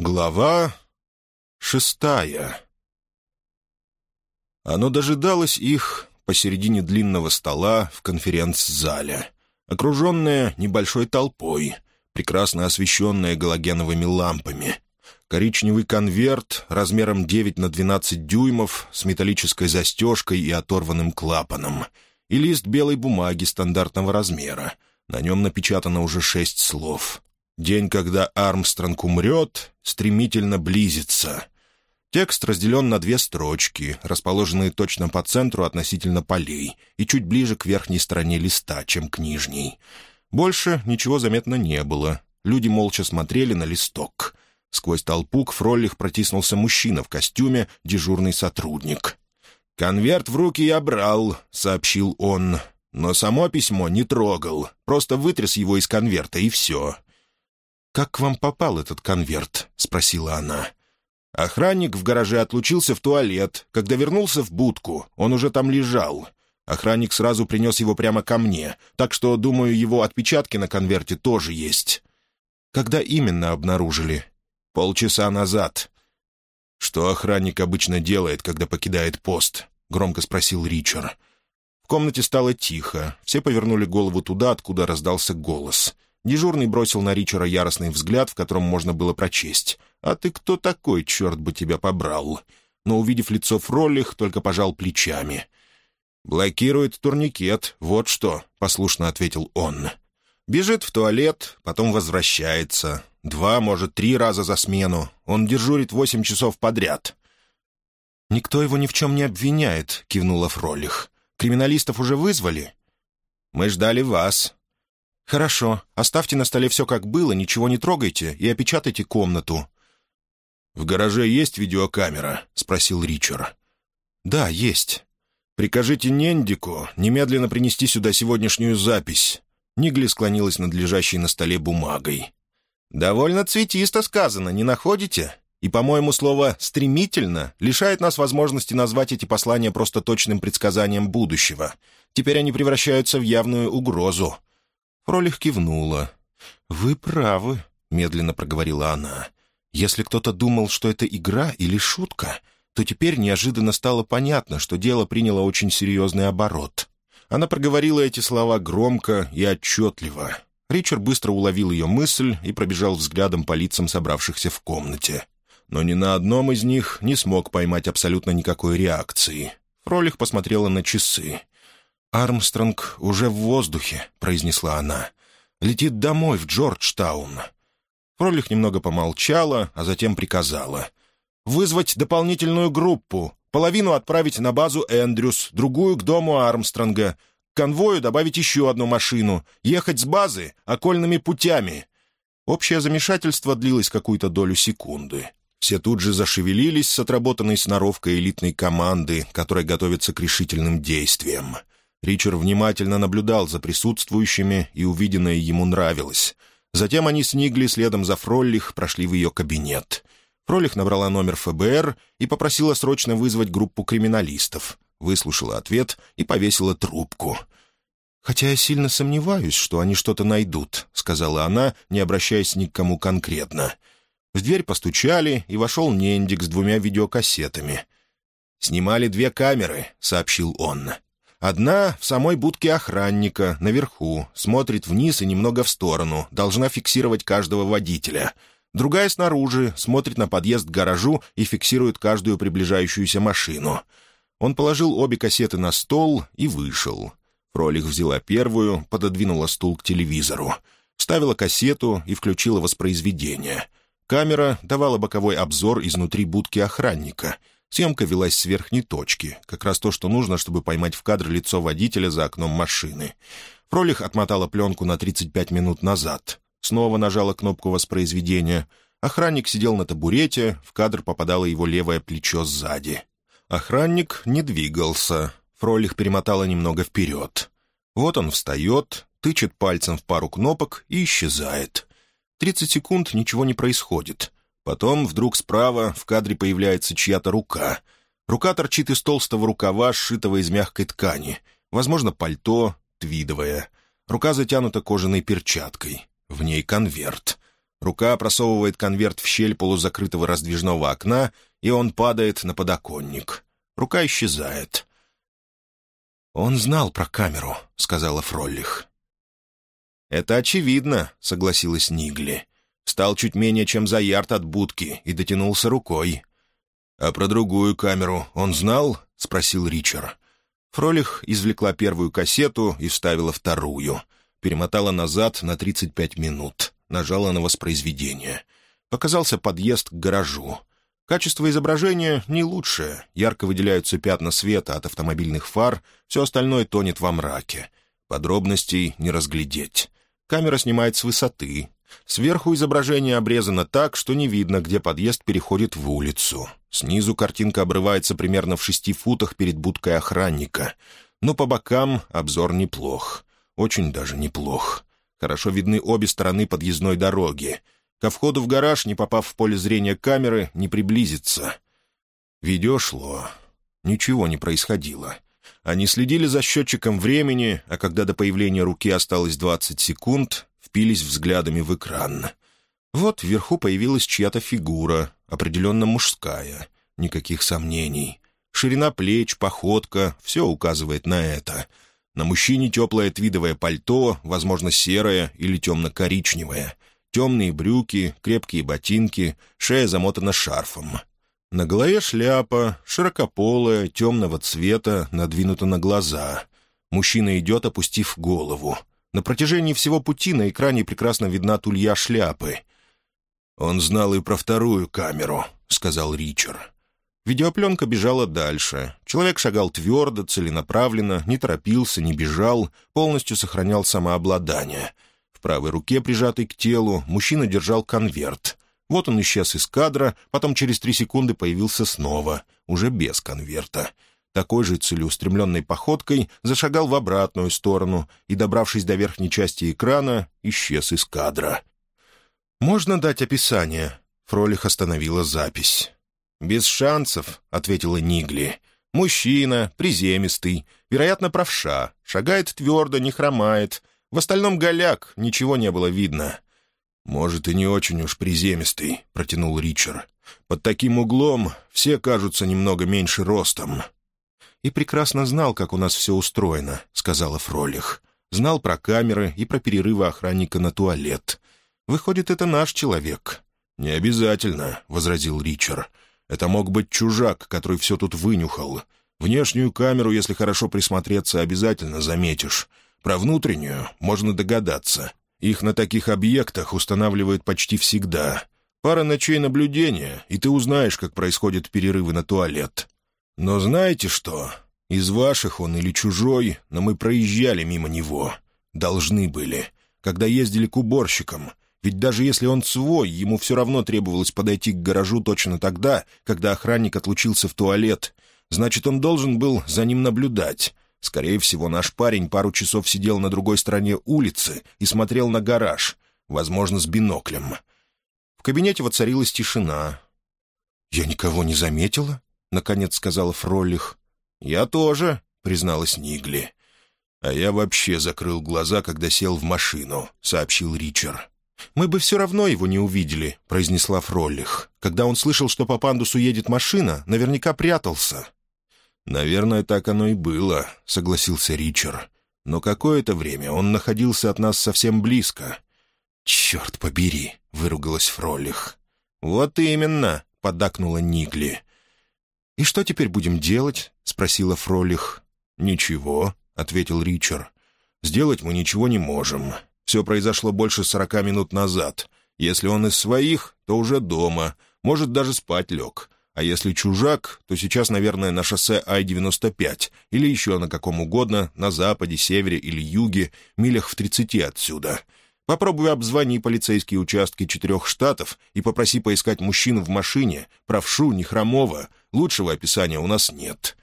Глава шестая Оно дожидалось их посередине длинного стола в конференц-зале, окруженное небольшой толпой, прекрасно освещенное галогеновыми лампами. Коричневый конверт размером 9 на 12 дюймов с металлической застежкой и оторванным клапаном, и лист белой бумаги стандартного размера. На нем напечатано уже шесть слов — День, когда Армстронг умрет, стремительно близится. Текст разделен на две строчки, расположенные точно по центру относительно полей и чуть ближе к верхней стороне листа, чем к нижней. Больше ничего заметно не было. Люди молча смотрели на листок. Сквозь толпу к Фроллих протиснулся мужчина в костюме, дежурный сотрудник. «Конверт в руки я брал», — сообщил он. «Но само письмо не трогал. Просто вытряс его из конверта, и все. «Как к вам попал этот конверт?» — спросила она. Охранник в гараже отлучился в туалет. Когда вернулся в будку, он уже там лежал. Охранник сразу принес его прямо ко мне, так что, думаю, его отпечатки на конверте тоже есть. Когда именно обнаружили? Полчаса назад. «Что охранник обычно делает, когда покидает пост?» — громко спросил Ричард. В комнате стало тихо. Все повернули голову туда, откуда раздался голос — Дежурный бросил на Ричера яростный взгляд, в котором можно было прочесть. «А ты кто такой, черт бы тебя побрал?» Но, увидев лицо Фроллих, только пожал плечами. «Блокирует турникет, вот что», — послушно ответил он. «Бежит в туалет, потом возвращается. Два, может, три раза за смену. Он дежурит восемь часов подряд». «Никто его ни в чем не обвиняет», — кивнула Фролих. «Криминалистов уже вызвали?» «Мы ждали вас», «Хорошо. Оставьте на столе все как было, ничего не трогайте и опечатайте комнату». «В гараже есть видеокамера?» — спросил Ричард. «Да, есть». «Прикажите Нендику немедленно принести сюда сегодняшнюю запись». Нигли склонилась над лежащей на столе бумагой. «Довольно цветисто сказано, не находите? И, по-моему, слово «стремительно» лишает нас возможности назвать эти послания просто точным предсказанием будущего. Теперь они превращаются в явную угрозу. Фролих кивнула. «Вы правы», — медленно проговорила она. «Если кто-то думал, что это игра или шутка, то теперь неожиданно стало понятно, что дело приняло очень серьезный оборот». Она проговорила эти слова громко и отчетливо. Ричард быстро уловил ее мысль и пробежал взглядом по лицам собравшихся в комнате. Но ни на одном из них не смог поймать абсолютно никакой реакции. Фролих посмотрела на часы. «Армстронг уже в воздухе», — произнесла она. «Летит домой, в Джорджтаун». Фролих немного помолчала, а затем приказала. «Вызвать дополнительную группу. Половину отправить на базу Эндрюс, другую к дому Армстронга. К конвою добавить еще одну машину. Ехать с базы окольными путями». Общее замешательство длилось какую-то долю секунды. Все тут же зашевелились с отработанной сноровкой элитной команды, которая готовится к решительным действиям. Ричард внимательно наблюдал за присутствующими, и увиденное ему нравилось. Затем они с Нигли следом за Фроллих прошли в ее кабинет. Фролих набрала номер ФБР и попросила срочно вызвать группу криминалистов. Выслушала ответ и повесила трубку. «Хотя я сильно сомневаюсь, что они что-то найдут», — сказала она, не обращаясь ни к кому конкретно. В дверь постучали, и вошел Нендик с двумя видеокассетами. «Снимали две камеры», — сообщил он. Одна в самой будке охранника, наверху, смотрит вниз и немного в сторону, должна фиксировать каждого водителя. Другая снаружи, смотрит на подъезд к гаражу и фиксирует каждую приближающуюся машину. Он положил обе кассеты на стол и вышел. Фролих взяла первую, пододвинула стул к телевизору. Вставила кассету и включила воспроизведение. Камера давала боковой обзор изнутри будки охранника — Съемка велась с верхней точки, как раз то, что нужно, чтобы поймать в кадр лицо водителя за окном машины. Фролих отмотала пленку на 35 минут назад. Снова нажала кнопку воспроизведения. Охранник сидел на табурете, в кадр попадало его левое плечо сзади. Охранник не двигался. Фролих перемотала немного вперед. Вот он встает, тычет пальцем в пару кнопок и исчезает. Тридцать секунд ничего не происходит. Потом вдруг справа в кадре появляется чья-то рука. Рука торчит из толстого рукава, сшитого из мягкой ткани. Возможно, пальто, твидовое. Рука затянута кожаной перчаткой. В ней конверт. Рука просовывает конверт в щель полузакрытого раздвижного окна, и он падает на подоконник. Рука исчезает. «Он знал про камеру», — сказала Фроллих. «Это очевидно», — согласилась Нигли. Стал чуть менее чем за ярд от будки и дотянулся рукой. «А про другую камеру он знал?» — спросил Ричард. Фролих извлекла первую кассету и вставила вторую. Перемотала назад на 35 минут. Нажала на воспроизведение. Показался подъезд к гаражу. Качество изображения не лучшее. Ярко выделяются пятна света от автомобильных фар, все остальное тонет во мраке. Подробностей не разглядеть. Камера снимает с высоты. Сверху изображение обрезано так, что не видно, где подъезд переходит в улицу. Снизу картинка обрывается примерно в шести футах перед будкой охранника. Но по бокам обзор неплох. Очень даже неплох. Хорошо видны обе стороны подъездной дороги. Ко входу в гараж, не попав в поле зрения камеры, не приблизиться. Видео шло. Ничего не происходило. Они следили за счетчиком времени, а когда до появления руки осталось 20 секунд, впились взглядами в экран. Вот вверху появилась чья-то фигура, определенно мужская. Никаких сомнений. Ширина плеч, походка — все указывает на это. На мужчине теплое твидовое пальто, возможно, серое или темно-коричневое. Темные брюки, крепкие ботинки, шея замотана шарфом. На голове шляпа, широкополая, темного цвета, надвинута на глаза. Мужчина идет, опустив голову. На протяжении всего пути на экране прекрасно видна тулья шляпы. «Он знал и про вторую камеру», — сказал Ричард. Видеопленка бежала дальше. Человек шагал твердо, целенаправленно, не торопился, не бежал, полностью сохранял самообладание. В правой руке, прижатой к телу, мужчина держал конверт. Вот он исчез из кадра, потом через три секунды появился снова, уже без конверта. Такой же целеустремленной походкой зашагал в обратную сторону и, добравшись до верхней части экрана, исчез из кадра. «Можно дать описание?» Фролих остановила запись. «Без шансов», — ответила Нигли. «Мужчина, приземистый, вероятно, правша, шагает твердо, не хромает. В остальном голяк, ничего не было видно». «Может, и не очень уж приземистый», — протянул Ричард. «Под таким углом все кажутся немного меньше ростом». «И прекрасно знал, как у нас все устроено», — сказала Фролих. «Знал про камеры и про перерывы охранника на туалет. Выходит, это наш человек». «Не обязательно», — возразил Ричард. «Это мог быть чужак, который все тут вынюхал. Внешнюю камеру, если хорошо присмотреться, обязательно заметишь. Про внутреннюю можно догадаться. Их на таких объектах устанавливают почти всегда. Пара ночей наблюдения, и ты узнаешь, как происходят перерывы на туалет. Но знаете что? Из ваших он или чужой, но мы проезжали мимо него. Должны были. Когда ездили к уборщикам. Ведь даже если он свой, ему все равно требовалось подойти к гаражу точно тогда, когда охранник отлучился в туалет. Значит, он должен был за ним наблюдать. Скорее всего, наш парень пару часов сидел на другой стороне улицы и смотрел на гараж, возможно, с биноклем. В кабинете воцарилась тишина. «Я никого не заметила», — наконец сказала Фролих. «Я тоже», — призналась Нигли. «А я вообще закрыл глаза, когда сел в машину», — сообщил Ричард. «Мы бы все равно его не увидели», — произнесла Фролих. «Когда он слышал, что по пандусу едет машина, наверняка прятался». «Наверное, так оно и было», — согласился Ричард. «Но какое-то время он находился от нас совсем близко». «Черт побери!» — выругалась Фролих. «Вот именно!» — поддакнула Нигли. «И что теперь будем делать?» — спросила Фролих. «Ничего», — ответил Ричард. «Сделать мы ничего не можем. Все произошло больше сорока минут назад. Если он из своих, то уже дома, может, даже спать лег. А если чужак, то сейчас, наверное, на шоссе Ай-95 или еще на каком угодно, на западе, севере или юге, милях в тридцати отсюда. Попробуй обзвони полицейские участки четырех штатов и попроси поискать мужчину в машине, правшу, нехромого. Лучшего описания у нас нет.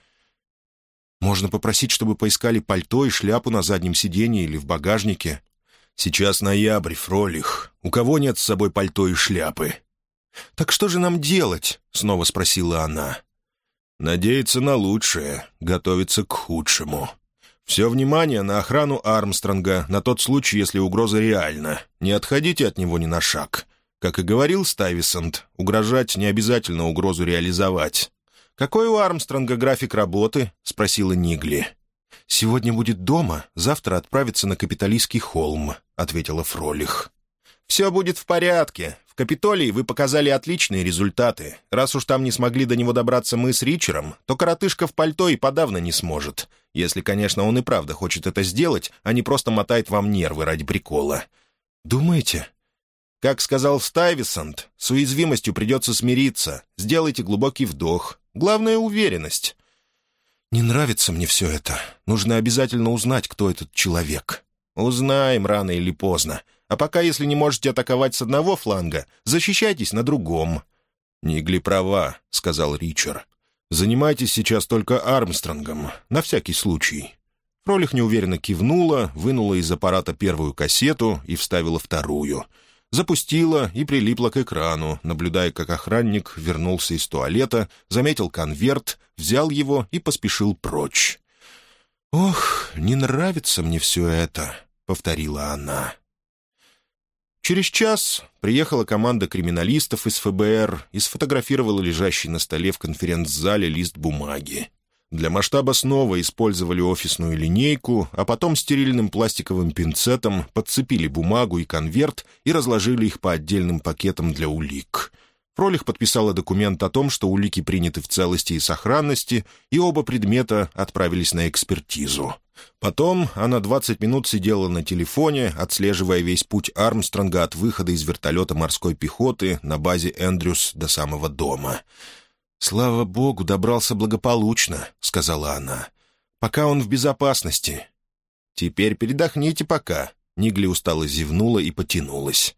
Можно попросить, чтобы поискали пальто и шляпу на заднем сиденье или в багажнике. Сейчас ноябрь, Фролих. У кого нет с собой пальто и шляпы? «Так что же нам делать?» — снова спросила она. «Надеяться на лучшее, готовиться к худшему. Все внимание на охрану Армстронга, на тот случай, если угроза реальна. Не отходите от него ни на шаг. Как и говорил Стайвисонт, угрожать не обязательно угрозу реализовать. «Какой у Армстронга график работы?» — спросила Нигли. «Сегодня будет дома, завтра отправится на Капитолийский холм», — ответила Фролих. «Все будет в порядке. В Капитолии вы показали отличные результаты. Раз уж там не смогли до него добраться мы с Ричером, то коротышка в пальто и подавно не сможет. Если, конечно, он и правда хочет это сделать, а не просто мотает вам нервы ради прикола. Думаете?» «Как сказал Стайвисонт, с уязвимостью придется смириться. Сделайте глубокий вдох. Главное — уверенность». «Не нравится мне все это. Нужно обязательно узнать, кто этот человек». «Узнаем рано или поздно. А пока, если не можете атаковать с одного фланга, защищайтесь на другом». «Нигли права», — сказал Ричард. «Занимайтесь сейчас только Армстронгом, на всякий случай». Фролих неуверенно кивнула, вынула из аппарата первую кассету и вставила вторую. Запустила и прилипла к экрану, наблюдая, как охранник вернулся из туалета, заметил конверт, взял его и поспешил прочь. «Ох, не нравится мне все это», — повторила она. Через час приехала команда криминалистов из ФБР и сфотографировала лежащий на столе в конференц-зале лист бумаги. Для масштаба снова использовали офисную линейку, а потом стерильным пластиковым пинцетом подцепили бумагу и конверт и разложили их по отдельным пакетам для улик — Фролих подписала документ о том, что улики приняты в целости и сохранности, и оба предмета отправились на экспертизу. Потом она 20 минут сидела на телефоне, отслеживая весь путь Армстронга от выхода из вертолета морской пехоты на базе Эндрюс до самого дома. «Слава богу, добрался благополучно», — сказала она. «Пока он в безопасности». «Теперь передохните пока», — Нигли устало зевнула и потянулась.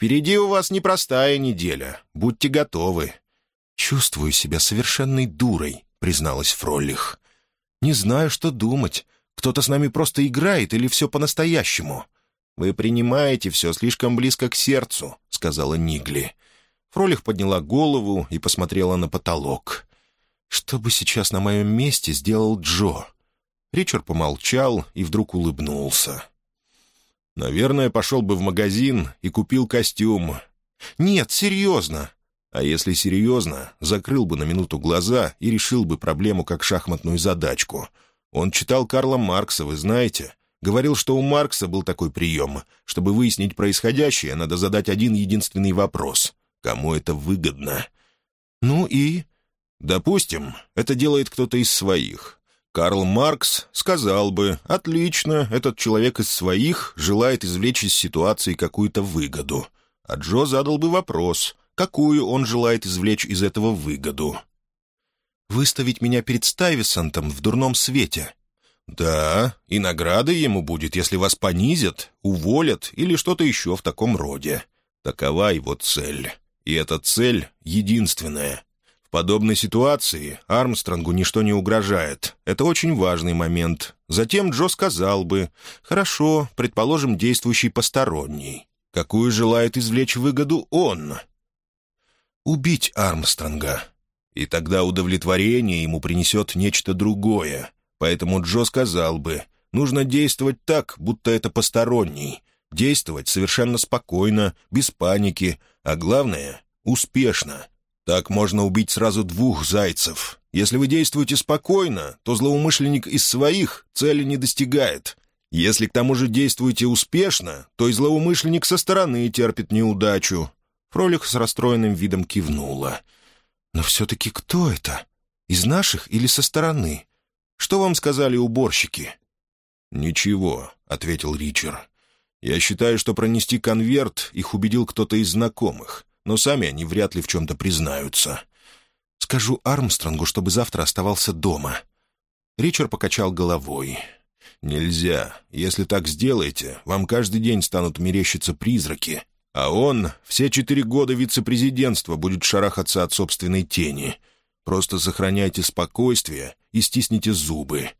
Впереди у вас непростая неделя. Будьте готовы». «Чувствую себя совершенной дурой», — призналась Фроллих. «Не знаю, что думать. Кто-то с нами просто играет или все по-настоящему?» «Вы принимаете все слишком близко к сердцу», — сказала Нигли. Фролих подняла голову и посмотрела на потолок. «Что бы сейчас на моем месте сделал Джо?» Ричард помолчал и вдруг улыбнулся. Наверное, пошел бы в магазин и купил костюм. Нет, серьезно. А если серьезно, закрыл бы на минуту глаза и решил бы проблему как шахматную задачку. Он читал Карла Маркса, вы знаете. Говорил, что у Маркса был такой прием. Чтобы выяснить происходящее, надо задать один единственный вопрос. Кому это выгодно? Ну и... Допустим, это делает кто-то из своих. Карл Маркс сказал бы, отлично, этот человек из своих желает извлечь из ситуации какую-то выгоду. А Джо задал бы вопрос, какую он желает извлечь из этого выгоду. «Выставить меня перед Стайвисонтом в дурном свете», «Да, и награда ему будет, если вас понизят, уволят или что-то еще в таком роде. Такова его цель. И эта цель единственная в подобной ситуации Армстронгу ничто не угрожает. Это очень важный момент. Затем Джо сказал бы, «Хорошо, предположим, действующий посторонний. Какую желает извлечь выгоду он?» «Убить Армстронга». И тогда удовлетворение ему принесет нечто другое. Поэтому Джо сказал бы, «Нужно действовать так, будто это посторонний. Действовать совершенно спокойно, без паники, а главное — успешно, так можно убить сразу двух зайцев. Если вы действуете спокойно, то злоумышленник из своих цели не достигает. Если к тому же действуете успешно, то и злоумышленник со стороны терпит неудачу». Фролих с расстроенным видом кивнула. «Но все-таки кто это? Из наших или со стороны? Что вам сказали уборщики?» «Ничего», — ответил Ричард. «Я считаю, что пронести конверт их убедил кто-то из знакомых но сами они вряд ли в чем-то признаются. Скажу Армстронгу, чтобы завтра оставался дома». Ричард покачал головой. «Нельзя. Если так сделаете, вам каждый день станут мерещиться призраки, а он все четыре года вице-президентства будет шарахаться от собственной тени. Просто сохраняйте спокойствие и стисните зубы».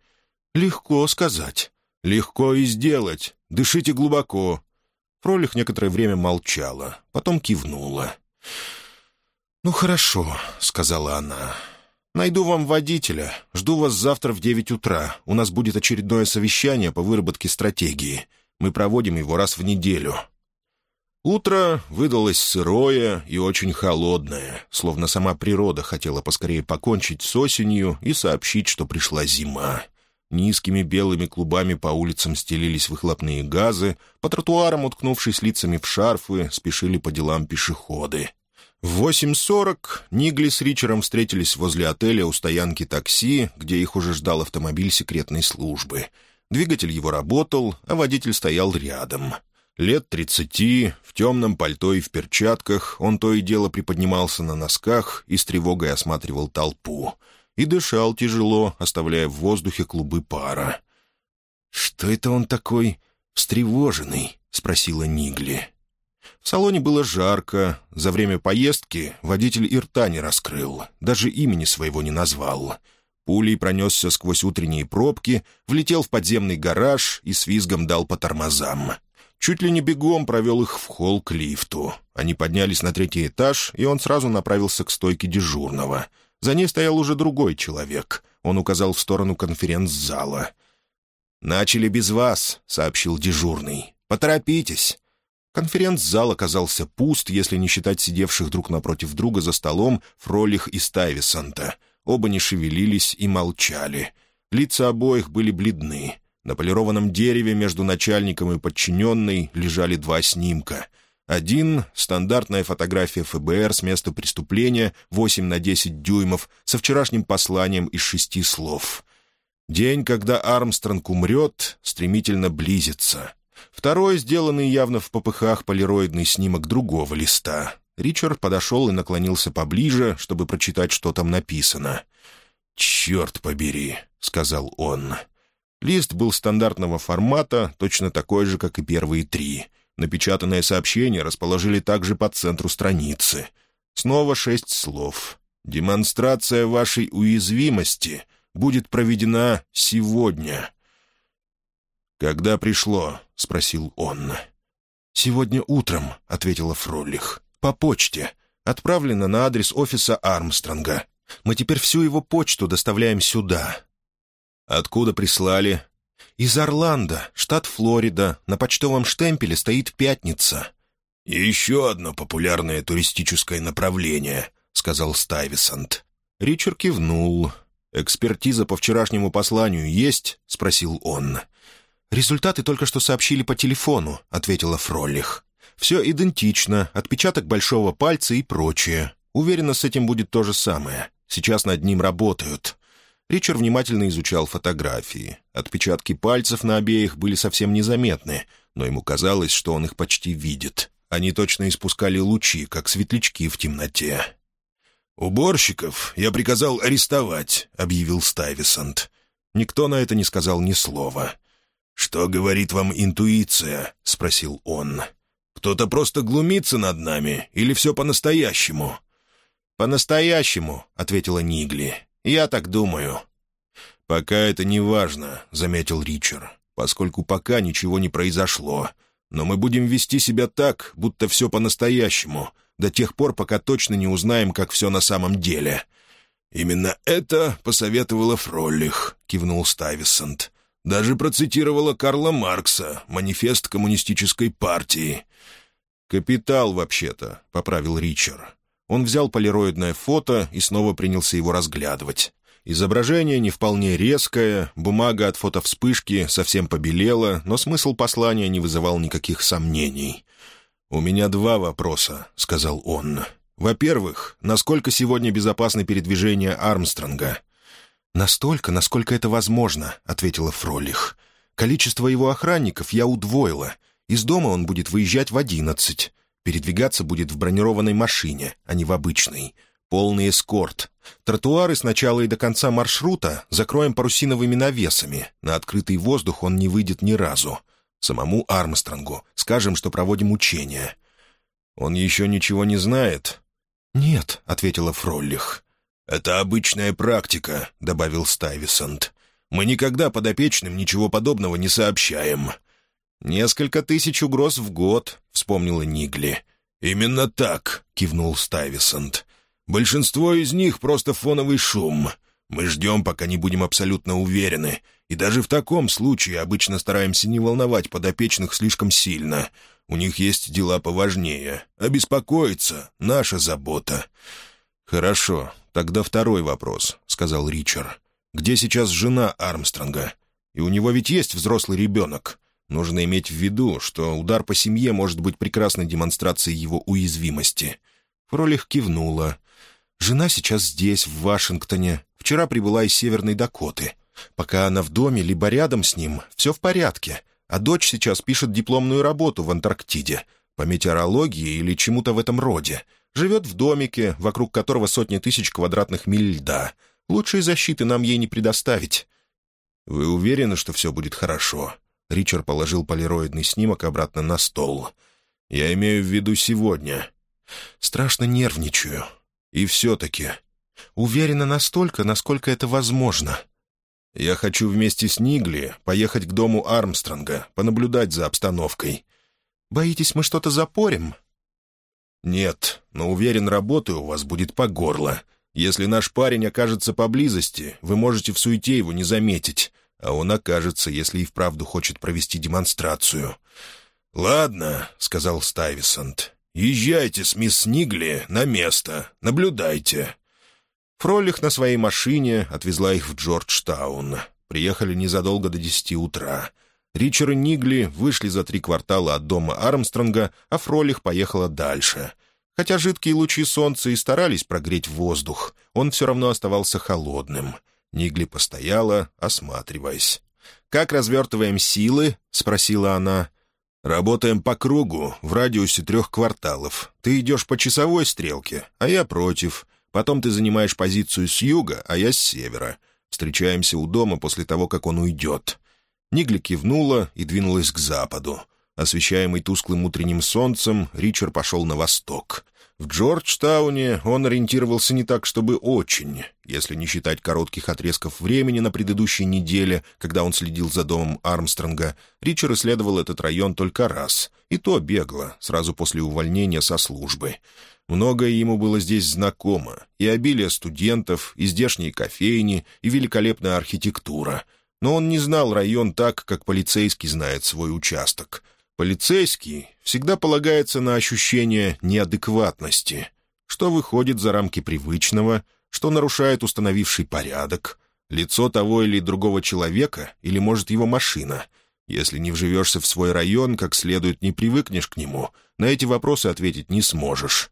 «Легко сказать. Легко и сделать. Дышите глубоко. Фролих некоторое время молчала, потом кивнула. «Ну хорошо», — сказала она. «Найду вам водителя. Жду вас завтра в девять утра. У нас будет очередное совещание по выработке стратегии. Мы проводим его раз в неделю». Утро выдалось сырое и очень холодное, словно сама природа хотела поскорее покончить с осенью и сообщить, что пришла зима. Низкими белыми клубами по улицам стелились выхлопные газы, по тротуарам, уткнувшись лицами в шарфы, спешили по делам пешеходы. В 8.40 Нигли с Ричером встретились возле отеля у стоянки такси, где их уже ждал автомобиль секретной службы. Двигатель его работал, а водитель стоял рядом — Лет тридцати, в темном пальто и в перчатках, он то и дело приподнимался на носках и с тревогой осматривал толпу. И дышал тяжело, оставляя в воздухе клубы пара. «Что это он такой встревоженный?» — спросила Нигли. В салоне было жарко. За время поездки водитель и рта не раскрыл, даже имени своего не назвал. Пулей пронесся сквозь утренние пробки, влетел в подземный гараж и с визгом дал по тормозам. Чуть ли не бегом провел их в холл к лифту. Они поднялись на третий этаж, и он сразу направился к стойке дежурного. За ней стоял уже другой человек. Он указал в сторону конференц-зала. «Начали без вас», — сообщил дежурный. «Поторопитесь». Конференц-зал оказался пуст, если не считать сидевших друг напротив друга за столом Фролих и Стайвисонта. Оба не шевелились и молчали. Лица обоих были бледны. На полированном дереве между начальником и подчиненной лежали два снимка. Один — стандартная фотография ФБР с места преступления, 8 на 10 дюймов, со вчерашним посланием из шести слов. День, когда Армстронг умрет, стремительно близится. Второй, сделанный явно в попыхах полироидный снимок другого листа. Ричард подошел и наклонился поближе, чтобы прочитать, что там написано. «Черт побери», — сказал он. Лист был стандартного формата, точно такой же, как и первые три. Напечатанное сообщение расположили также по центру страницы. Снова шесть слов. «Демонстрация вашей уязвимости будет проведена сегодня». «Когда пришло?» — спросил он. «Сегодня утром», — ответила Фролих. «По почте. Отправлено на адрес офиса Армстронга. Мы теперь всю его почту доставляем сюда. «Откуда прислали?» «Из Орландо, штат Флорида. На почтовом штемпеле стоит «Пятница». еще одно популярное туристическое направление», — сказал Стайвисант. Ричард кивнул. «Экспертиза по вчерашнему посланию есть?» — спросил он. «Результаты только что сообщили по телефону», — ответила Фроллих. «Все идентично, отпечаток большого пальца и прочее. Уверена, с этим будет то же самое. Сейчас над ним работают. Ричард внимательно изучал фотографии. Отпечатки пальцев на обеих были совсем незаметны, но ему казалось, что он их почти видит. Они точно испускали лучи, как светлячки в темноте. «Уборщиков я приказал арестовать», — объявил Стайвисант. Никто на это не сказал ни слова. «Что говорит вам интуиция?» — спросил он. «Кто-то просто глумится над нами, или все по-настоящему?» «По-настоящему», — ответила Нигли. «Я так думаю». «Пока это не важно», — заметил Ричард, «поскольку пока ничего не произошло. Но мы будем вести себя так, будто все по-настоящему, до тех пор, пока точно не узнаем, как все на самом деле». «Именно это посоветовала Фроллих», — кивнул Стайвисонт. «Даже процитировала Карла Маркса, манифест коммунистической партии». «Капитал, вообще-то», — поправил Ричард. Он взял полироидное фото и снова принялся его разглядывать. Изображение не вполне резкое, бумага от фотовспышки совсем побелела, но смысл послания не вызывал никаких сомнений. «У меня два вопроса», — сказал он. «Во-первых, насколько сегодня безопасны передвижения Армстронга?» «Настолько, насколько это возможно», — ответила Фролих. «Количество его охранников я удвоила. Из дома он будет выезжать в одиннадцать. Передвигаться будет в бронированной машине, а не в обычной. Полный эскорт. Тротуары с начала и до конца маршрута закроем парусиновыми навесами. На открытый воздух он не выйдет ни разу. Самому Армстронгу скажем, что проводим учения. Он еще ничего не знает? «Нет», — ответила Фроллих. «Это обычная практика», — добавил Стайвисонт. «Мы никогда подопечным ничего подобного не сообщаем. «Несколько тысяч угроз в год», — вспомнила Нигли. «Именно так», — кивнул Стайвисонт. «Большинство из них — просто фоновый шум. Мы ждем, пока не будем абсолютно уверены. И даже в таком случае обычно стараемся не волновать подопечных слишком сильно. У них есть дела поважнее. Обеспокоиться — наша забота». «Хорошо, тогда второй вопрос», — сказал Ричард. «Где сейчас жена Армстронга? И у него ведь есть взрослый ребенок. Нужно иметь в виду, что удар по семье может быть прекрасной демонстрацией его уязвимости». Фролих кивнула. «Жена сейчас здесь, в Вашингтоне. Вчера прибыла из Северной Дакоты. Пока она в доме, либо рядом с ним, все в порядке. А дочь сейчас пишет дипломную работу в Антарктиде. По метеорологии или чему-то в этом роде. Живет в домике, вокруг которого сотни тысяч квадратных миль льда. Лучшей защиты нам ей не предоставить». «Вы уверены, что все будет хорошо?» Ричард положил полироидный снимок обратно на стол. «Я имею в виду сегодня. Страшно нервничаю. И все-таки. Уверена настолько, насколько это возможно. Я хочу вместе с Нигли поехать к дому Армстронга, понаблюдать за обстановкой. Боитесь, мы что-то запорим?» «Нет, но уверен, работы у вас будет по горло. Если наш парень окажется поблизости, вы можете в суете его не заметить а он окажется, если и вправду хочет провести демонстрацию. «Ладно», — сказал Стайвисонт, — «езжайте с мисс Нигли на место, наблюдайте». Фролих на своей машине отвезла их в Джорджтаун. Приехали незадолго до десяти утра. Ричард и Нигли вышли за три квартала от дома Армстронга, а Фролих поехала дальше. Хотя жидкие лучи солнца и старались прогреть воздух, он все равно оставался холодным — Нигли постояла, осматриваясь. «Как развертываем силы?» — спросила она. «Работаем по кругу, в радиусе трех кварталов. Ты идешь по часовой стрелке, а я против. Потом ты занимаешь позицию с юга, а я с севера. Встречаемся у дома после того, как он уйдет». Нигли кивнула и двинулась к западу. Освещаемый тусклым утренним солнцем, Ричард пошел на восток. В Джорджтауне он ориентировался не так, чтобы очень, если не считать коротких отрезков времени на предыдущей неделе, когда он следил за домом Армстронга. Ричард исследовал этот район только раз, и то бегло, сразу после увольнения со службы. Многое ему было здесь знакомо, и обилие студентов, и здешние кофейни, и великолепная архитектура. Но он не знал район так, как полицейский знает свой участок — Полицейский всегда полагается на ощущение неадекватности, что выходит за рамки привычного, что нарушает установивший порядок, лицо того или другого человека или, может, его машина. Если не вживешься в свой район, как следует не привыкнешь к нему, на эти вопросы ответить не сможешь.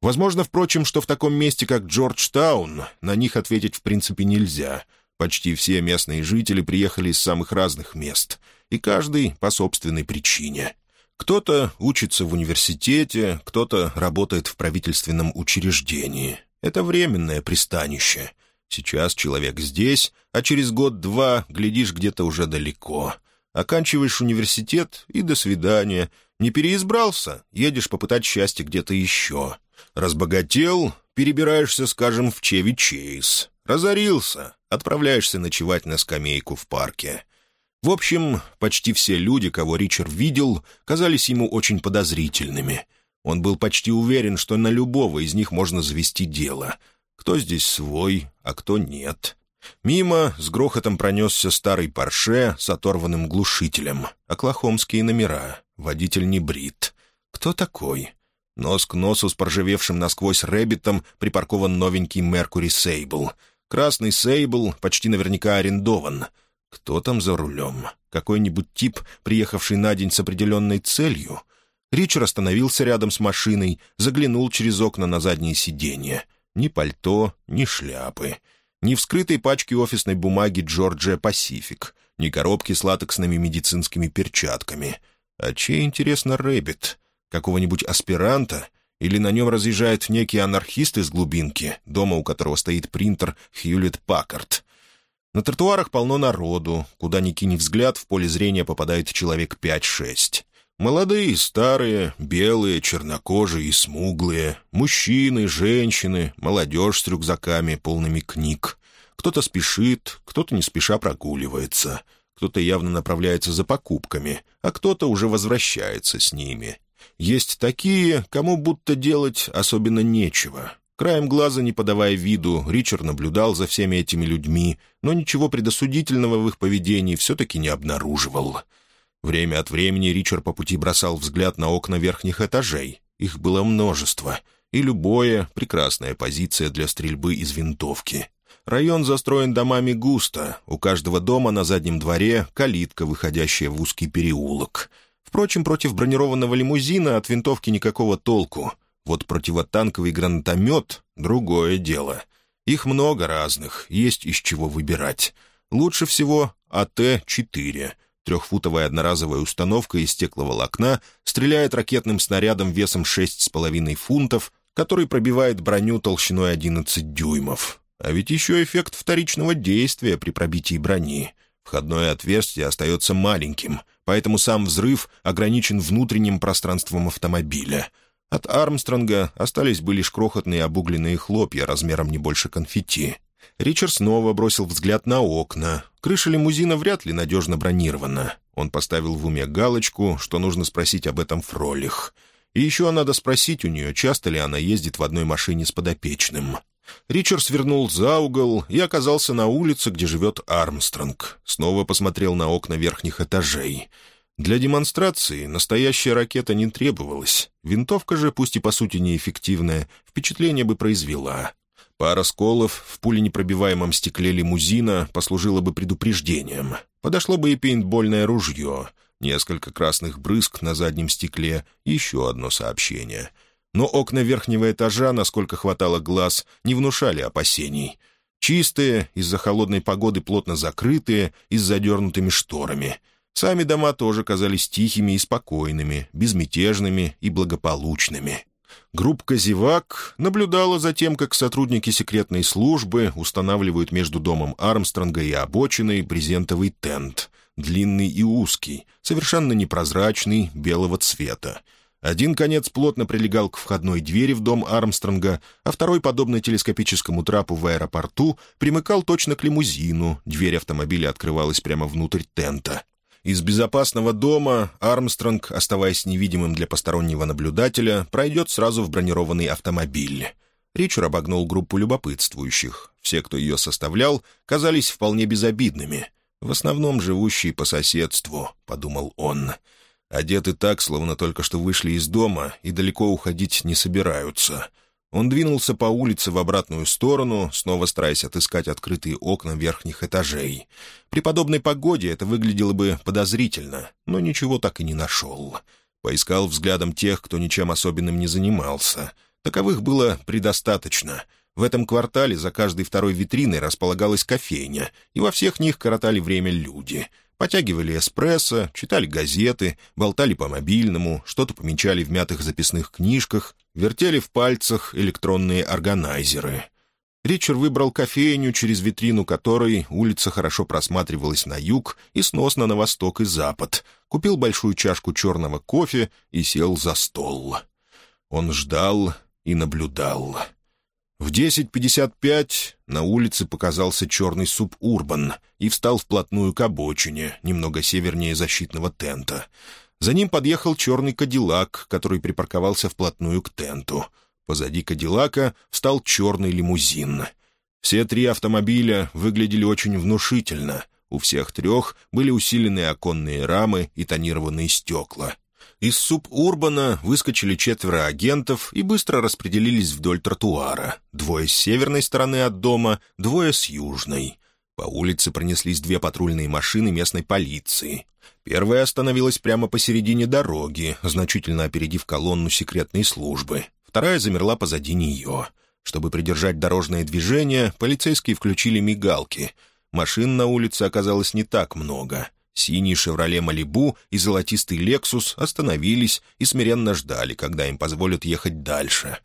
Возможно, впрочем, что в таком месте, как Джорджтаун, на них ответить в принципе нельзя. Почти все местные жители приехали из самых разных мест — и каждый по собственной причине. Кто-то учится в университете, кто-то работает в правительственном учреждении. Это временное пристанище. Сейчас человек здесь, а через год-два, глядишь, где-то уже далеко. Оканчиваешь университет и до свидания. Не переизбрался, едешь попытать счастье где-то еще. Разбогател, перебираешься, скажем, в Чеви Чейз. Разорился, отправляешься ночевать на скамейку в парке. В общем, почти все люди, кого Ричард видел, казались ему очень подозрительными. Он был почти уверен, что на любого из них можно завести дело. Кто здесь свой, а кто нет. Мимо с грохотом пронесся старый парше с оторванным глушителем. Оклахомские номера. Водитель не брит. Кто такой? Нос к носу с поржавевшим насквозь рэббитом припаркован новенький Меркури Сейбл. Красный Сейбл почти наверняка арендован — кто там за рулем? Какой-нибудь тип, приехавший на день с определенной целью? Ричард остановился рядом с машиной, заглянул через окна на заднее сиденье. Ни пальто, ни шляпы. Ни вскрытой пачки офисной бумаги «Джорджия Пасифик», ни коробки с латексными медицинскими перчатками. А чей, интересно, Рэббит? Какого-нибудь аспиранта? Или на нем разъезжает некий анархист из глубинки, дома у которого стоит принтер Хьюлетт Паккарт? На тротуарах полно народу. Куда ни кинь взгляд, в поле зрения попадает человек пять-шесть. Молодые и старые, белые, чернокожие и смуглые, мужчины, женщины, молодежь с рюкзаками, полными книг. Кто-то спешит, кто-то не спеша прогуливается, кто-то явно направляется за покупками, а кто-то уже возвращается с ними. Есть такие, кому будто делать особенно нечего. Краем глаза, не подавая виду, Ричард наблюдал за всеми этими людьми, но ничего предосудительного в их поведении все-таки не обнаруживал. Время от времени Ричард по пути бросал взгляд на окна верхних этажей. Их было множество, и любое — прекрасная позиция для стрельбы из винтовки. Район застроен домами густо, у каждого дома на заднем дворе калитка, выходящая в узкий переулок. Впрочем, против бронированного лимузина от винтовки никакого толку — вот противотанковый гранатомет — другое дело. Их много разных, есть из чего выбирать. Лучше всего АТ-4. Трехфутовая одноразовая установка из стекловолокна стреляет ракетным снарядом весом 6,5 фунтов, который пробивает броню толщиной 11 дюймов. А ведь еще эффект вторичного действия при пробитии брони. Входное отверстие остается маленьким, поэтому сам взрыв ограничен внутренним пространством автомобиля — от Армстронга остались бы лишь крохотные обугленные хлопья размером не больше конфетти. Ричард снова бросил взгляд на окна. Крыша лимузина вряд ли надежно бронирована. Он поставил в уме галочку, что нужно спросить об этом Фролих. И еще надо спросить у нее, часто ли она ездит в одной машине с подопечным. Ричард свернул за угол и оказался на улице, где живет Армстронг. Снова посмотрел на окна верхних этажей — для демонстрации настоящая ракета не требовалась. Винтовка же, пусть и по сути неэффективная, впечатление бы произвела. Пара сколов в пуленепробиваемом стекле лимузина послужила бы предупреждением. Подошло бы и пейнтбольное ружье, несколько красных брызг на заднем стекле, еще одно сообщение. Но окна верхнего этажа, насколько хватало глаз, не внушали опасений. Чистые, из-за холодной погоды плотно закрытые и с задернутыми шторами — Сами дома тоже казались тихими и спокойными, безмятежными и благополучными. Группка зевак наблюдала за тем, как сотрудники секретной службы устанавливают между домом Армстронга и обочиной брезентовый тент, длинный и узкий, совершенно непрозрачный, белого цвета. Один конец плотно прилегал к входной двери в дом Армстронга, а второй, подобно телескопическому трапу в аэропорту, примыкал точно к лимузину, дверь автомобиля открывалась прямо внутрь тента. Из безопасного дома Армстронг, оставаясь невидимым для постороннего наблюдателя, пройдет сразу в бронированный автомобиль. Ричард обогнул группу любопытствующих. Все, кто ее составлял, казались вполне безобидными. В основном живущие по соседству, — подумал он. Одеты так, словно только что вышли из дома и далеко уходить не собираются — он двинулся по улице в обратную сторону, снова стараясь отыскать открытые окна верхних этажей. При подобной погоде это выглядело бы подозрительно, но ничего так и не нашел. Поискал взглядом тех, кто ничем особенным не занимался. Таковых было предостаточно. В этом квартале за каждой второй витриной располагалась кофейня, и во всех них коротали время люди — Потягивали эспрессо, читали газеты, болтали по мобильному, что-то помечали в мятых записных книжках, вертели в пальцах электронные органайзеры. Ричард выбрал кофейню, через витрину которой улица хорошо просматривалась на юг и сносно на восток и запад, купил большую чашку черного кофе и сел за стол. Он ждал и наблюдал. В 10.55 на улице показался черный субурбан и встал вплотную к обочине, немного севернее защитного тента. За ним подъехал черный кадиллак, который припарковался вплотную к тенту. Позади кадиллака встал черный лимузин. Все три автомобиля выглядели очень внушительно. У всех трех были усиленные оконные рамы и тонированные стекла. Из субурбана выскочили четверо агентов и быстро распределились вдоль тротуара. Двое с северной стороны от дома, двое с южной. По улице пронеслись две патрульные машины местной полиции. Первая остановилась прямо посередине дороги, значительно опередив колонну секретной службы. Вторая замерла позади нее. Чтобы придержать дорожное движение, полицейские включили мигалки. Машин на улице оказалось не так много. Синий «Шевроле Малибу» и золотистый «Лексус» остановились и смиренно ждали, когда им позволят ехать дальше.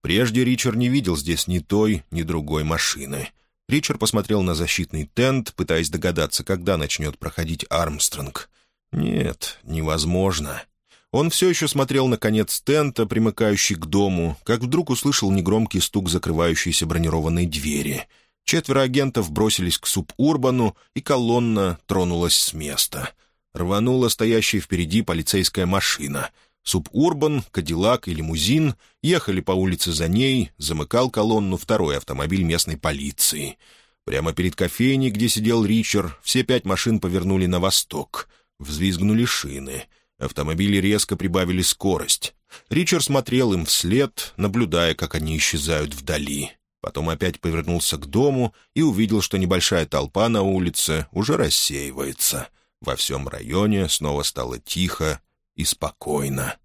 Прежде Ричард не видел здесь ни той, ни другой машины. Ричард посмотрел на защитный тент, пытаясь догадаться, когда начнет проходить Армстронг. Нет, невозможно. Он все еще смотрел на конец тента, примыкающий к дому, как вдруг услышал негромкий стук закрывающейся бронированной двери — Четверо агентов бросились к субурбану, и колонна тронулась с места. Рванула стоящая впереди полицейская машина. Субурбан, Кадиллак и лимузин ехали по улице за ней, замыкал колонну второй автомобиль местной полиции. Прямо перед кофейней, где сидел Ричард, все пять машин повернули на восток. Взвизгнули шины. Автомобили резко прибавили скорость. Ричард смотрел им вслед, наблюдая, как они исчезают вдали. Потом опять повернулся к дому и увидел, что небольшая толпа на улице уже рассеивается. Во всем районе снова стало тихо и спокойно.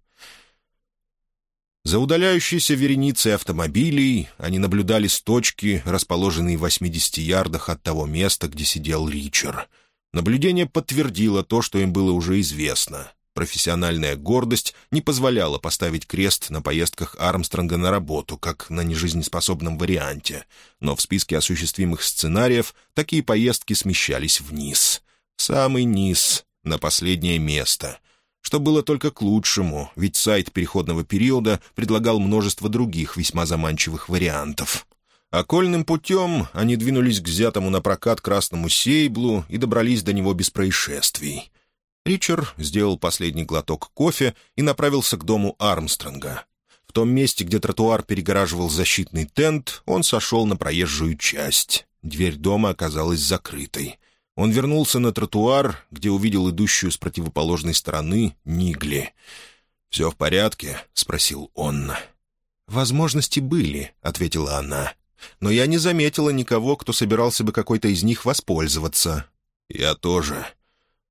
За удаляющейся вереницей автомобилей они наблюдали с точки, расположенной в 80 ярдах от того места, где сидел Ричард. Наблюдение подтвердило то, что им было уже известно. Профессиональная гордость не позволяла поставить крест на поездках Армстронга на работу, как на нежизнеспособном варианте, но в списке осуществимых сценариев такие поездки смещались вниз. самый низ, на последнее место — что было только к лучшему, ведь сайт переходного периода предлагал множество других весьма заманчивых вариантов. Окольным путем они двинулись к взятому на прокат красному сейблу и добрались до него без происшествий. Ричард сделал последний глоток кофе и направился к дому Армстронга. В том месте, где тротуар перегораживал защитный тент, он сошел на проезжую часть. Дверь дома оказалась закрытой. Он вернулся на тротуар, где увидел идущую с противоположной стороны Нигли. «Все в порядке?» — спросил он. «Возможности были», — ответила она. «Но я не заметила никого, кто собирался бы какой-то из них воспользоваться». «Я тоже».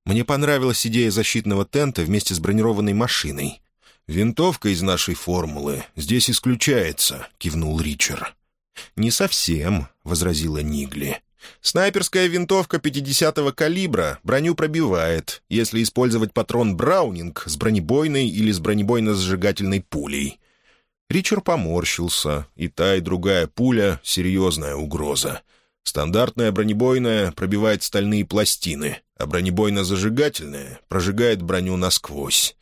Мне понравилась идея защитного тента вместе с бронированной машиной. «Винтовка из нашей формулы здесь исключается», — кивнул Ричард. «Не совсем», — возразила Нигли. Снайперская винтовка 50-го калибра броню пробивает, если использовать патрон «Браунинг» с бронебойной или с бронебойно-зажигательной пулей. Ричард поморщился, и та, и другая пуля — серьезная угроза. Стандартная бронебойная пробивает стальные пластины, а бронебойно-зажигательная прожигает броню насквозь.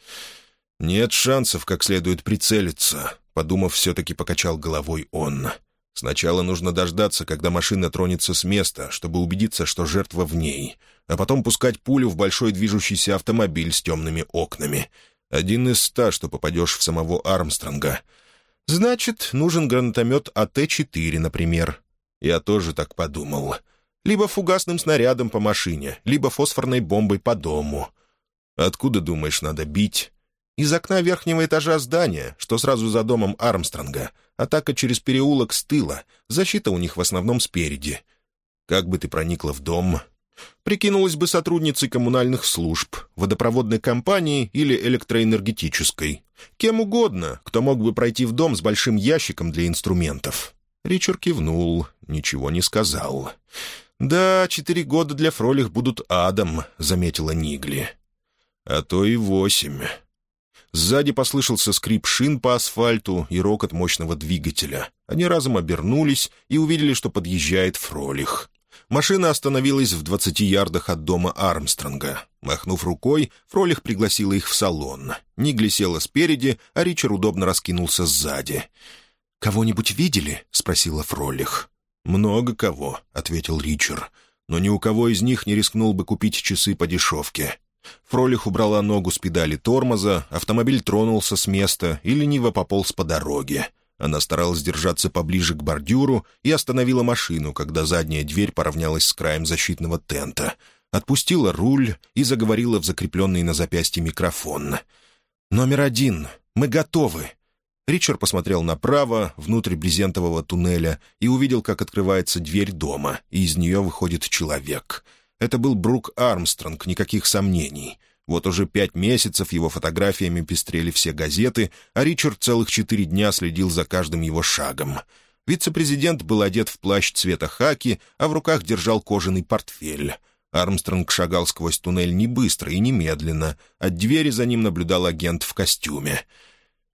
«Нет шансов как следует прицелиться», — подумав, все-таки покачал головой он. Сначала нужно дождаться, когда машина тронется с места, чтобы убедиться, что жертва в ней, а потом пускать пулю в большой движущийся автомобиль с темными окнами. Один из ста, что попадешь в самого Армстронга. Значит, нужен гранатомет АТ-4, например. Я тоже так подумал. Либо фугасным снарядом по машине, либо фосфорной бомбой по дому. Откуда, думаешь, надо бить? Из окна верхнего этажа здания, что сразу за домом Армстронга. Атака через переулок с тыла. Защита у них в основном спереди. Как бы ты проникла в дом? Прикинулась бы сотрудницей коммунальных служб, водопроводной компании или электроэнергетической. Кем угодно, кто мог бы пройти в дом с большим ящиком для инструментов. Ричард кивнул, ничего не сказал. «Да, четыре года для Фролих будут адом», — заметила Нигли. «А то и восемь». Сзади послышался скрип шин по асфальту и рокот мощного двигателя. Они разом обернулись и увидели, что подъезжает Фролих. Машина остановилась в двадцати ярдах от дома Армстронга. Махнув рукой, Фролих пригласила их в салон. Нигли села спереди, а Ричард удобно раскинулся сзади. «Кого-нибудь видели?» — спросила Фролих. «Много кого», — ответил Ричард. «Но ни у кого из них не рискнул бы купить часы по дешевке. Фролих убрала ногу с педали тормоза, автомобиль тронулся с места и лениво пополз по дороге. Она старалась держаться поближе к бордюру и остановила машину, когда задняя дверь поравнялась с краем защитного тента. Отпустила руль и заговорила в закрепленный на запястье микрофон. «Номер один. Мы готовы». Ричард посмотрел направо, внутрь брезентового туннеля, и увидел, как открывается дверь дома, и из нее выходит человек — это был Брук Армстронг, никаких сомнений. Вот уже пять месяцев его фотографиями пестрели все газеты, а Ричард целых четыре дня следил за каждым его шагом. Вице-президент был одет в плащ цвета хаки, а в руках держал кожаный портфель. Армстронг шагал сквозь туннель не быстро и немедленно. От двери за ним наблюдал агент в костюме.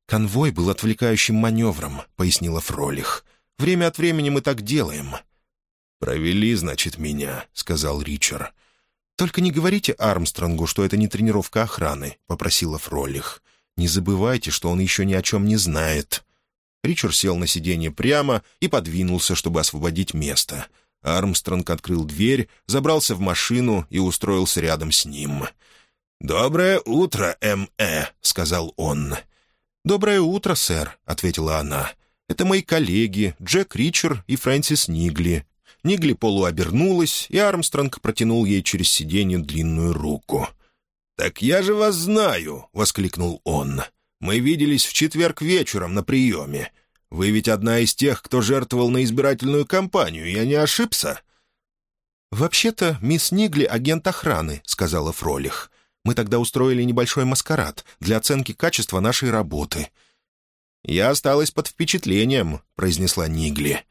«Конвой был отвлекающим маневром», — пояснила Фролих. «Время от времени мы так делаем. «Провели, значит, меня», — сказал Ричард. «Только не говорите Армстронгу, что это не тренировка охраны», — попросила Фролих. «Не забывайте, что он еще ни о чем не знает». Ричард сел на сиденье прямо и подвинулся, чтобы освободить место. Армстронг открыл дверь, забрался в машину и устроился рядом с ним. «Доброе утро, М.Э», — сказал он. «Доброе утро, сэр», — ответила она. «Это мои коллеги, Джек Ричер и Фрэнсис Нигли». Нигли полуобернулась, и Армстронг протянул ей через сиденье длинную руку. «Так я же вас знаю!» — воскликнул он. «Мы виделись в четверг вечером на приеме. Вы ведь одна из тех, кто жертвовал на избирательную кампанию, я не ошибся?» «Вообще-то мисс Нигли — агент охраны», — сказала Фролих. Мы тогда устроили небольшой маскарад для оценки качества нашей работы». «Я осталась под впечатлением», — произнесла Нигли.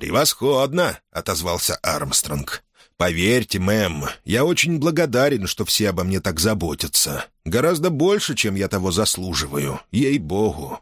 «Превосходно», — отозвался Армстронг. «Поверьте, мэм, я очень благодарен, что все обо мне так заботятся. Гораздо больше, чем я того заслуживаю, ей-богу».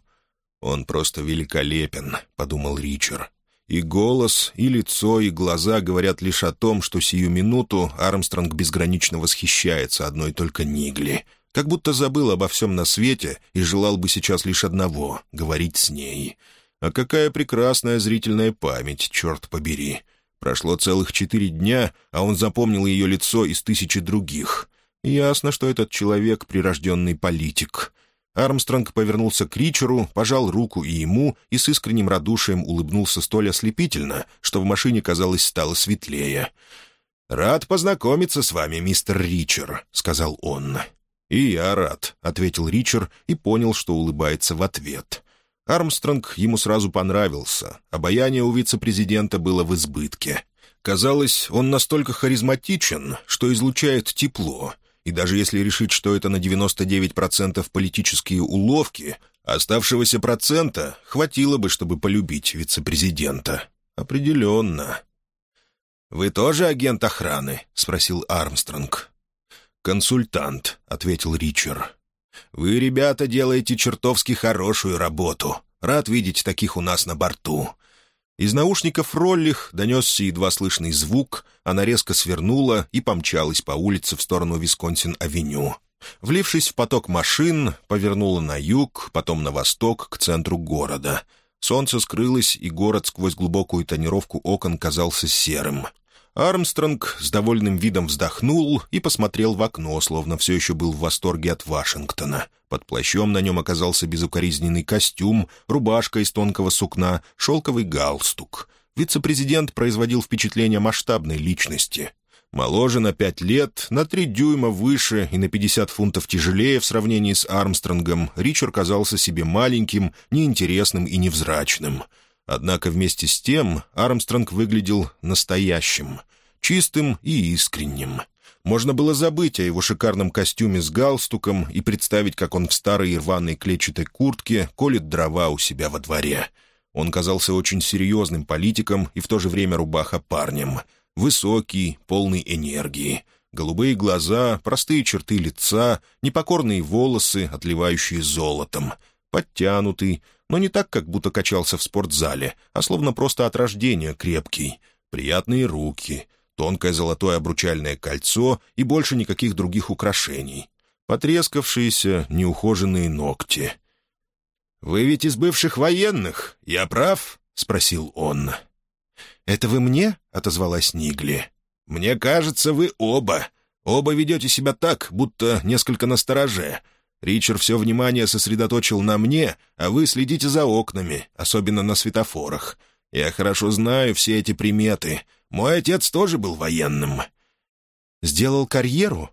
«Он просто великолепен», — подумал Ричард. И голос, и лицо, и глаза говорят лишь о том, что сию минуту Армстронг безгранично восхищается одной только Нигли, как будто забыл обо всем на свете и желал бы сейчас лишь одного — говорить с ней. А какая прекрасная зрительная память, черт побери! Прошло целых четыре дня, а он запомнил ее лицо из тысячи других. Ясно, что этот человек — прирожденный политик — Армстронг повернулся к Ричеру, пожал руку и ему, и с искренним радушием улыбнулся столь ослепительно, что в машине, казалось, стало светлее. «Рад познакомиться с вами, мистер Ричер», — сказал он. «И я рад», — ответил Ричер и понял, что улыбается в ответ. Армстронг ему сразу понравился. Обаяние у вице-президента было в избытке. Казалось, он настолько харизматичен, что излучает тепло — и даже если решить, что это на 99% политические уловки, оставшегося процента хватило бы, чтобы полюбить вице-президента. Определенно. «Вы тоже агент охраны?» — спросил Армстронг. «Консультант», — ответил Ричард. «Вы, ребята, делаете чертовски хорошую работу. Рад видеть таких у нас на борту. Из наушников Роллих донесся едва слышный звук, она резко свернула и помчалась по улице в сторону Висконсин-авеню. Влившись в поток машин, повернула на юг, потом на восток, к центру города. Солнце скрылось, и город сквозь глубокую тонировку окон казался серым. Армстронг с довольным видом вздохнул и посмотрел в окно, словно все еще был в восторге от Вашингтона. Под плащом на нем оказался безукоризненный костюм, рубашка из тонкого сукна, шелковый галстук. Вице-президент производил впечатление масштабной личности. Моложе на пять лет, на три дюйма выше и на пятьдесят фунтов тяжелее в сравнении с Армстронгом, Ричард казался себе маленьким, неинтересным и невзрачным — Однако вместе с тем Армстронг выглядел настоящим, чистым и искренним. Можно было забыть о его шикарном костюме с галстуком и представить, как он в старой рваной клетчатой куртке колет дрова у себя во дворе. Он казался очень серьезным политиком и в то же время рубаха парнем. Высокий, полный энергии. Голубые глаза, простые черты лица, непокорные волосы, отливающие золотом. Подтянутый, но не так, как будто качался в спортзале, а словно просто от рождения крепкий. Приятные руки, тонкое золотое обручальное кольцо и больше никаких других украшений. Потрескавшиеся, неухоженные ногти. «Вы ведь из бывших военных, я прав?» — спросил он. «Это вы мне?» — отозвалась Нигли. «Мне кажется, вы оба. Оба ведете себя так, будто несколько настороже. Ричард все внимание сосредоточил на мне, а вы следите за окнами, особенно на светофорах. Я хорошо знаю все эти приметы. Мой отец тоже был военным». «Сделал карьеру?»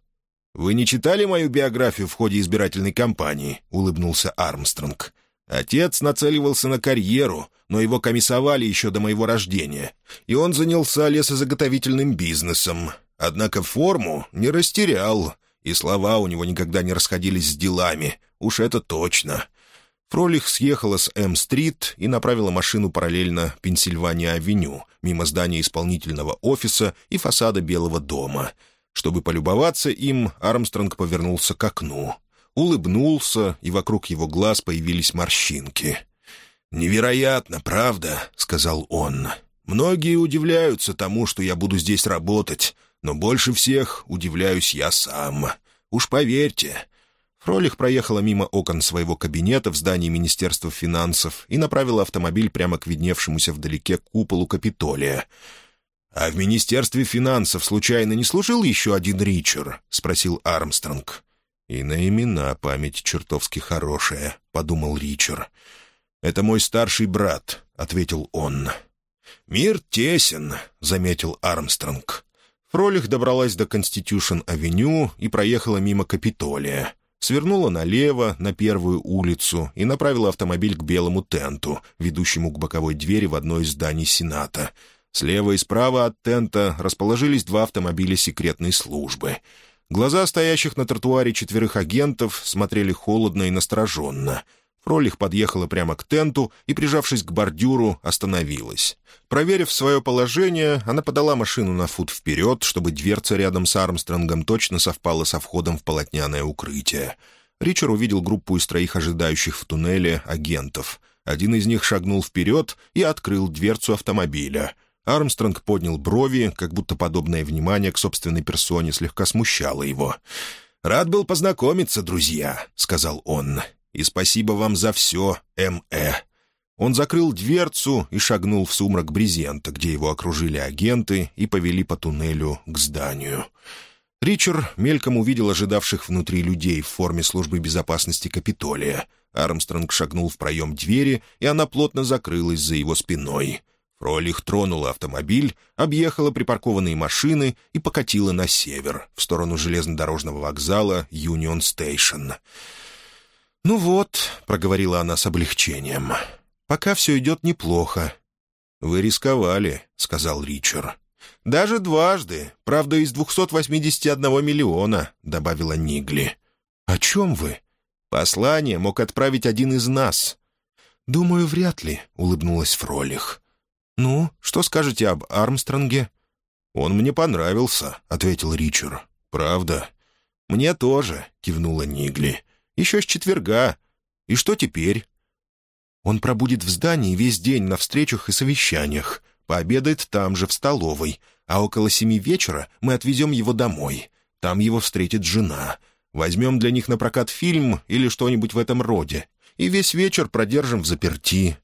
«Вы не читали мою биографию в ходе избирательной кампании?» — улыбнулся Армстронг. «Отец нацеливался на карьеру, но его комиссовали еще до моего рождения, и он занялся лесозаготовительным бизнесом. Однако форму не растерял и слова у него никогда не расходились с делами, уж это точно. Фролих съехала с М-стрит и направила машину параллельно Пенсильвания-авеню, мимо здания исполнительного офиса и фасада Белого дома. Чтобы полюбоваться им, Армстронг повернулся к окну. Улыбнулся, и вокруг его глаз появились морщинки. «Невероятно, правда?» — сказал он. «Многие удивляются тому, что я буду здесь работать, но больше всех удивляюсь я сам. Уж поверьте». Фролих проехала мимо окон своего кабинета в здании Министерства финансов и направила автомобиль прямо к видневшемуся вдалеке куполу Капитолия. «А в Министерстве финансов случайно не служил еще один Ричард?» — спросил Армстронг. «И на имена память чертовски хорошая», — подумал Ричард. «Это мой старший брат», — ответил он. «Мир тесен», — заметил Армстронг. Фролих добралась до Конститюшн-авеню и проехала мимо Капитолия. Свернула налево, на первую улицу, и направила автомобиль к белому тенту, ведущему к боковой двери в одно из зданий Сената. Слева и справа от тента расположились два автомобиля секретной службы. Глаза стоящих на тротуаре четверых агентов смотрели холодно и настороженно — Фролих подъехала прямо к тенту и, прижавшись к бордюру, остановилась. Проверив свое положение, она подала машину на фут вперед, чтобы дверца рядом с Армстронгом точно совпала со входом в полотняное укрытие. Ричард увидел группу из троих ожидающих в туннеле агентов. Один из них шагнул вперед и открыл дверцу автомобиля. Армстронг поднял брови, как будто подобное внимание к собственной персоне слегка смущало его. «Рад был познакомиться, друзья», — сказал он. И спасибо вам за все, М.Э. Он закрыл дверцу и шагнул в сумрак брезента, где его окружили агенты и повели по туннелю к зданию. Ричард мельком увидел ожидавших внутри людей в форме службы безопасности Капитолия. Армстронг шагнул в проем двери, и она плотно закрылась за его спиной. Фролих тронула автомобиль, объехала припаркованные машины и покатила на север, в сторону железнодорожного вокзала «Юнион Стейшн». «Ну вот», — проговорила она с облегчением, — «пока все идет неплохо». «Вы рисковали», — сказал Ричард. «Даже дважды, правда, из 281 миллиона», — добавила Нигли. «О чем вы?» «Послание мог отправить один из нас». «Думаю, вряд ли», — улыбнулась Фролих. «Ну, что скажете об Армстронге?» «Он мне понравился», — ответил Ричард. «Правда?» «Мне тоже», — кивнула Нигли. Еще с четверга. И что теперь? Он пробудет в здании весь день на встречах и совещаниях, пообедает там же, в столовой, а около семи вечера мы отвезем его домой. Там его встретит жена. Возьмем для них на прокат фильм или что-нибудь в этом роде, и весь вечер продержим в заперти».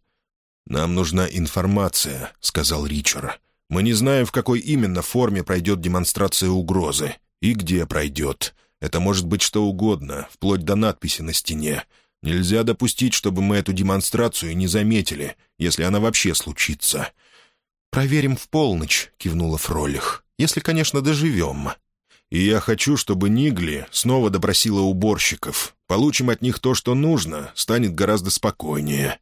«Нам нужна информация», — сказал Ричард. «Мы не знаем, в какой именно форме пройдет демонстрация угрозы и где пройдет. Это может быть что угодно, вплоть до надписи на стене. Нельзя допустить, чтобы мы эту демонстрацию не заметили, если она вообще случится». «Проверим в полночь», — кивнула Фролих. «Если, конечно, доживем». «И я хочу, чтобы Нигли снова допросила уборщиков. Получим от них то, что нужно, станет гораздо спокойнее».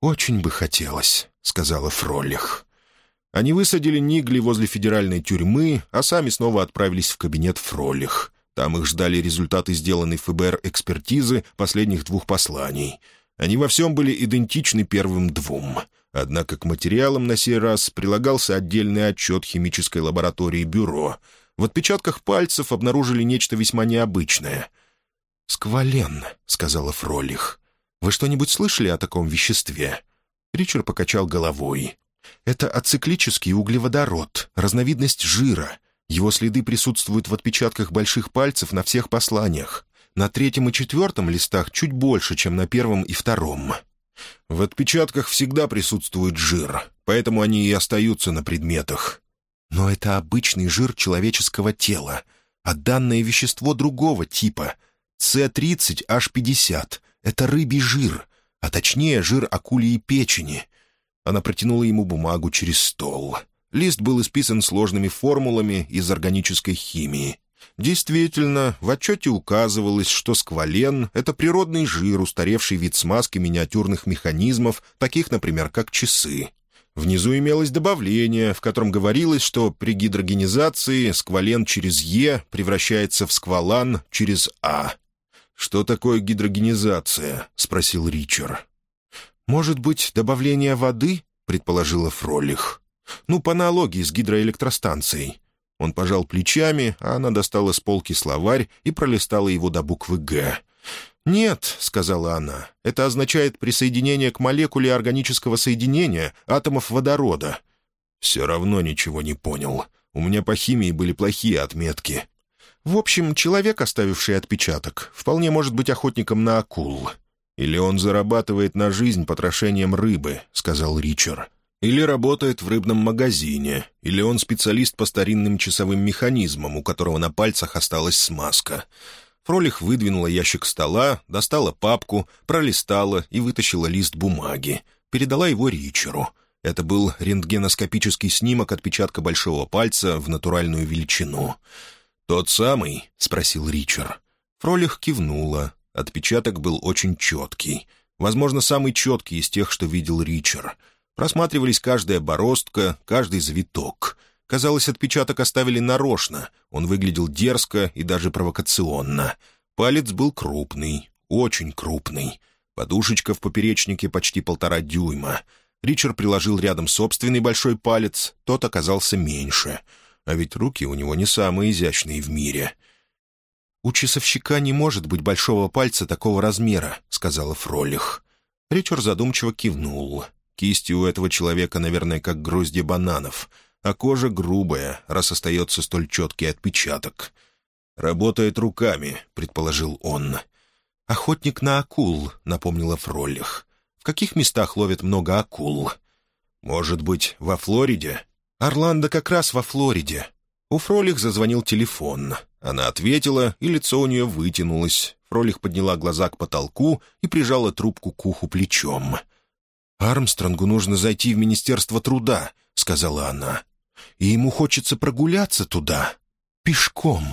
«Очень бы хотелось», — сказала Фролих. Они высадили Нигли возле федеральной тюрьмы, а сами снова отправились в кабинет Фролих. Там их ждали результаты сделанной ФБР экспертизы последних двух посланий. Они во всем были идентичны первым двум. Однако к материалам на сей раз прилагался отдельный отчет химической лаборатории бюро. В отпечатках пальцев обнаружили нечто весьма необычное. «Сквален», — сказала Фролих. «Вы что-нибудь слышали о таком веществе?» Ричард покачал головой. «Это ациклический углеводород, разновидность жира. Его следы присутствуют в отпечатках больших пальцев на всех посланиях. На третьем и четвертом листах чуть больше, чем на первом и втором. В отпечатках всегда присутствует жир, поэтому они и остаются на предметах. Но это обычный жир человеческого тела, а данное вещество другого типа. С30H50 — это рыбий жир, а точнее жир акулии печени. Она протянула ему бумагу через стол. Лист был исписан сложными формулами из органической химии. Действительно, в отчете указывалось, что сквален — это природный жир, устаревший вид смазки миниатюрных механизмов, таких, например, как часы. Внизу имелось добавление, в котором говорилось, что при гидрогенизации сквален через «Е» превращается в сквалан через «А». «Что такое гидрогенизация?» — спросил Ричард. «Может быть, добавление воды?» — предположила Фролих. Ну, по аналогии с гидроэлектростанцией. Он пожал плечами, а она достала с полки словарь и пролистала его до буквы «Г». «Нет», — сказала она, — «это означает присоединение к молекуле органического соединения атомов водорода». «Все равно ничего не понял. У меня по химии были плохие отметки». «В общем, человек, оставивший отпечаток, вполне может быть охотником на акул». «Или он зарабатывает на жизнь потрошением рыбы», — сказал Ричард. Или работает в рыбном магазине, или он специалист по старинным часовым механизмам, у которого на пальцах осталась смазка. Фролих выдвинула ящик стола, достала папку, пролистала и вытащила лист бумаги. Передала его Ричеру. Это был рентгеноскопический снимок отпечатка большого пальца в натуральную величину. «Тот самый?» — спросил Ричард. Фролих кивнула. Отпечаток был очень четкий. Возможно, самый четкий из тех, что видел Ричард. Просматривались каждая бороздка, каждый завиток. Казалось, отпечаток оставили нарочно. Он выглядел дерзко и даже провокационно. Палец был крупный, очень крупный. Подушечка в поперечнике почти полтора дюйма. Ричард приложил рядом собственный большой палец, тот оказался меньше. А ведь руки у него не самые изящные в мире. «У часовщика не может быть большого пальца такого размера», — сказала Фролих. Ричард задумчиво кивнул. Кисти у этого человека, наверное, как гроздья бананов, а кожа грубая, раз остается столь четкий отпечаток. «Работает руками», — предположил он. «Охотник на акул», — напомнила Фролих. «В каких местах ловят много акул?» «Может быть, во Флориде?» «Орландо как раз во Флориде». У Фролих зазвонил телефон. Она ответила, и лицо у нее вытянулось. Фролих подняла глаза к потолку и прижала трубку к уху плечом. «Армстронгу нужно зайти в Министерство труда», — сказала она. «И ему хочется прогуляться туда. Пешком».